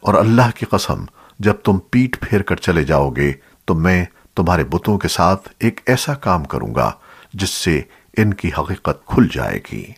اور اللہ کی قسم، جب تم پیٹ پھیر کر چلے جاؤ گے، تو میں تمہارے بتوں کے ساتھ ایک ایسا کام کروں گا، جس سے ان کی حقیقت کھل جائے گی۔